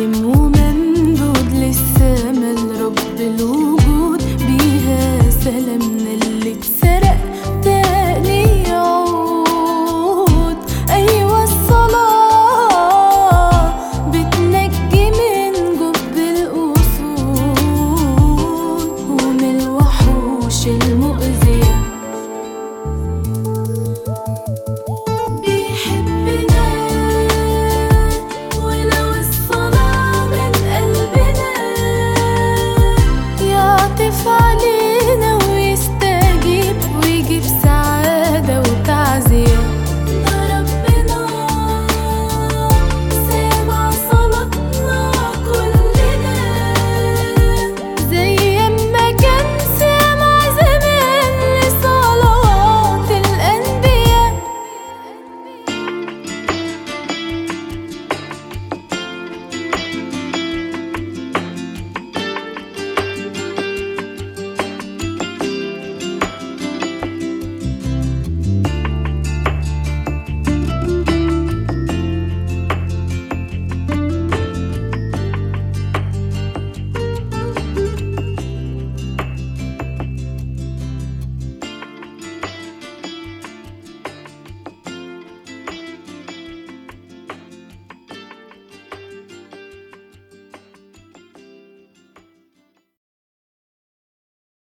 خادم ومندود للسما لرب الوجود. بيها سلامنا